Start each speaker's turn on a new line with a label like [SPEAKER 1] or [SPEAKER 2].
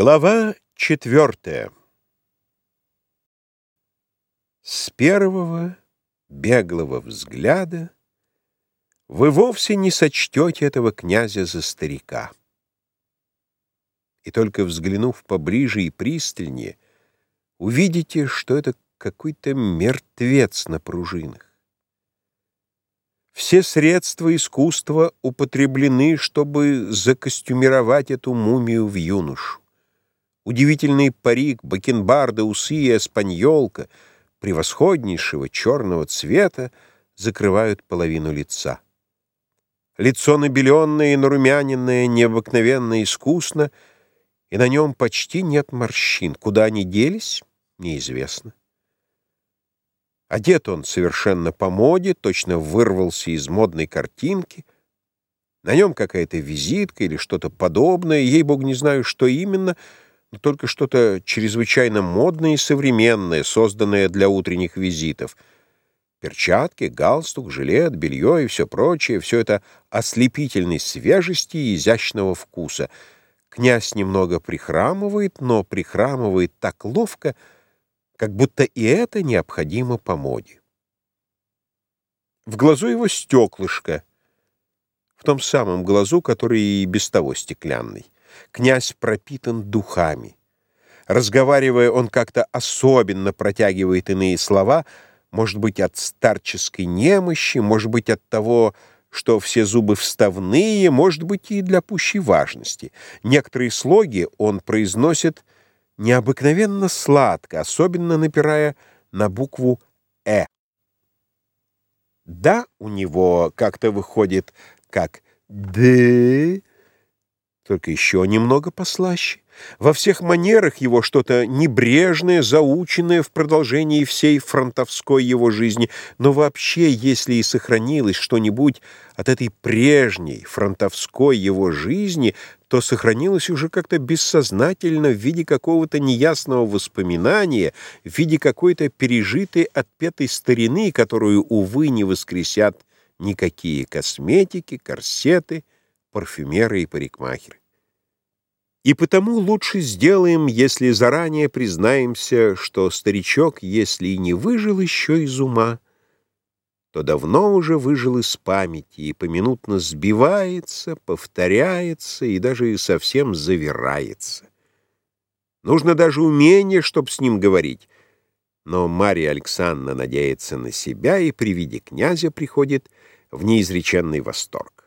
[SPEAKER 1] Глава четвертая С первого беглого взгляда Вы вовсе не сочтете этого князя за старика. И только взглянув поближе и пристальнее, Увидите, что это какой-то мертвец на пружинах. Все средства искусства употреблены, чтобы закостюмировать эту мумию в юношу. Удивительный парик, бакенбарды, усы и эспаньолка превосходнейшего черного цвета закрывают половину лица. Лицо набеленное и нарумяненное необыкновенно искусно, и на нем почти нет морщин. Куда они делись, неизвестно. Одет он совершенно по моде, точно вырвался из модной картинки. На нем какая-то визитка или что-то подобное, ей-бог не знаю, что именно — но только что-то чрезвычайно модное и современное, созданное для утренних визитов. Перчатки, галстук, жилет, белье и все прочее — все это ослепительной свежести и изящного вкуса. Князь немного прихрамывает, но прихрамывает так ловко, как будто и это необходимо по моде. В глазу его стеклышко, в том самом глазу, который и без того стеклянный. Князь пропитан духами. Разговаривая, он как-то особенно протягивает иные слова, может быть, от старческой немощи, может быть, от того, что все зубы вставные, может быть, и для пущей важности. Некоторые слоги он произносит необыкновенно сладко, особенно напирая на букву «э». «Да» у него как-то выходит как «д», только еще немного послаще. Во всех манерах его что-то небрежное, заученное в продолжении всей фронтовской его жизни, но вообще, если и сохранилось что-нибудь от этой прежней фронтовской его жизни, то сохранилось уже как-то бессознательно в виде какого-то неясного воспоминания, в виде какой-то пережитой отпетой старины, которую, увы, не воскресят никакие косметики, корсеты, парфюмеры и парикмахеры. И потому лучше сделаем, если заранее признаемся, что старичок, если и не выжил еще из ума, то давно уже выжил из памяти и поминутно сбивается, повторяется и даже совсем завирается. Нужно даже умение, чтобы с ним говорить. Но Марья Александровна надеется на себя и при виде князя приходит в неизреченный восторг.